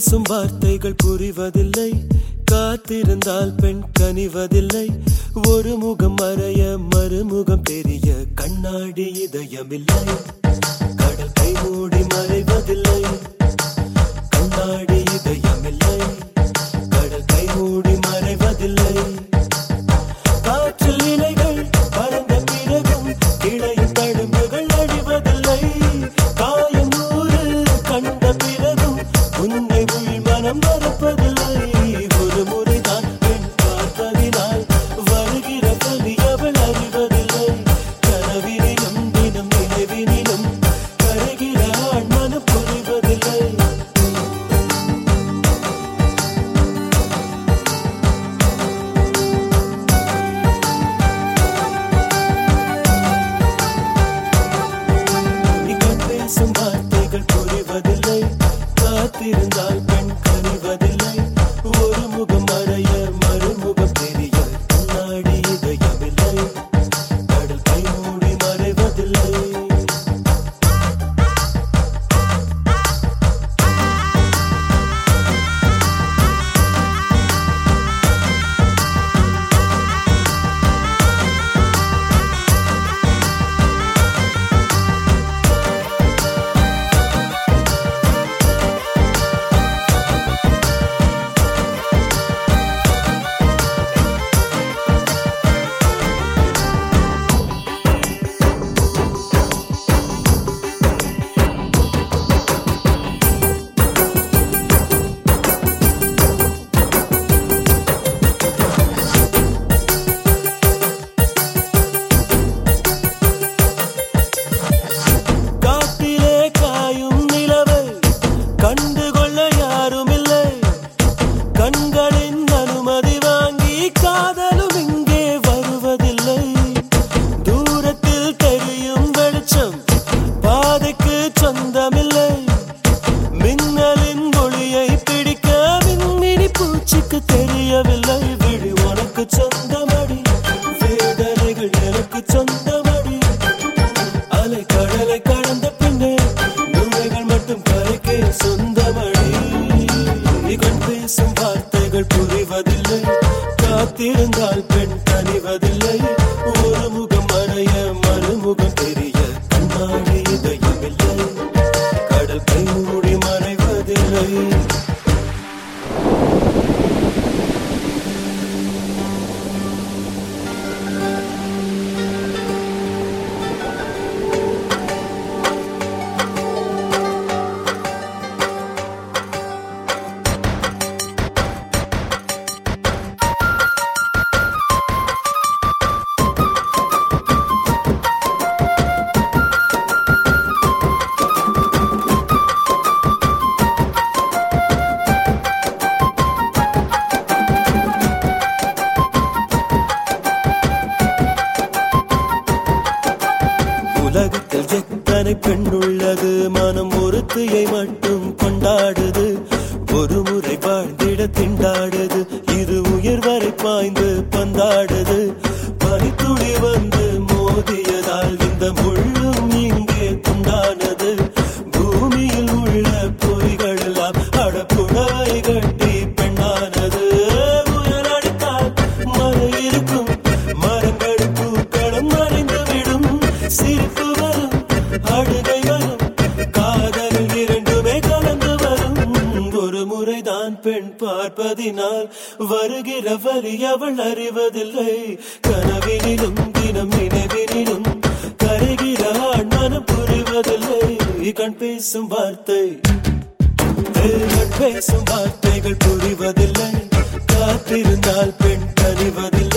பேசும் வார்த்தைகள் புரிவதில்லை. காத்திருந்தால் பெண் கனிவதில்லை. ஒரு முகம் மறைய மறுமுகம் தெரிய கண்ணாடி இதயமில்லை. கடல் கை மூடி மறைவதில்லை. எனக்கு உனக்கு சொந்தமடி வேதனைகள் எனக்கு சொந்தமடி. அலை கடலை கடந்த பின்னே நுழைகள் மட்டும் கரைக்கே சொந்தமடி. இகழ் பேசும் வார்த்தைகள் புரிவதில்லை காத்திருந்தால் எத்தனை மனம் ஒருத்தியை மட்டும் கொண்டாடுது. ஒரு முறை வாழ்ந்திட திண்டாடுது. இது உயர் வரை பாய்ந்து பந்தாடுது. பனித்துளி வந்து மோதியதால் இந்த முள்ளும் இங்கே துண்டானது. பூமியில் பார்ப்பதினால் வருகிற வரி அவள் அறிவதில்லை. கனவினிலும் தினம் நினைவினிலும் கரைகிற ஆண் மனம் புரிவதில்லை. கண் பேசும் வார்த்தை பேசும் வார்த்தைகள் புரிவதில்லை. காத்திருந்தால் பெண் கனிவதில்லை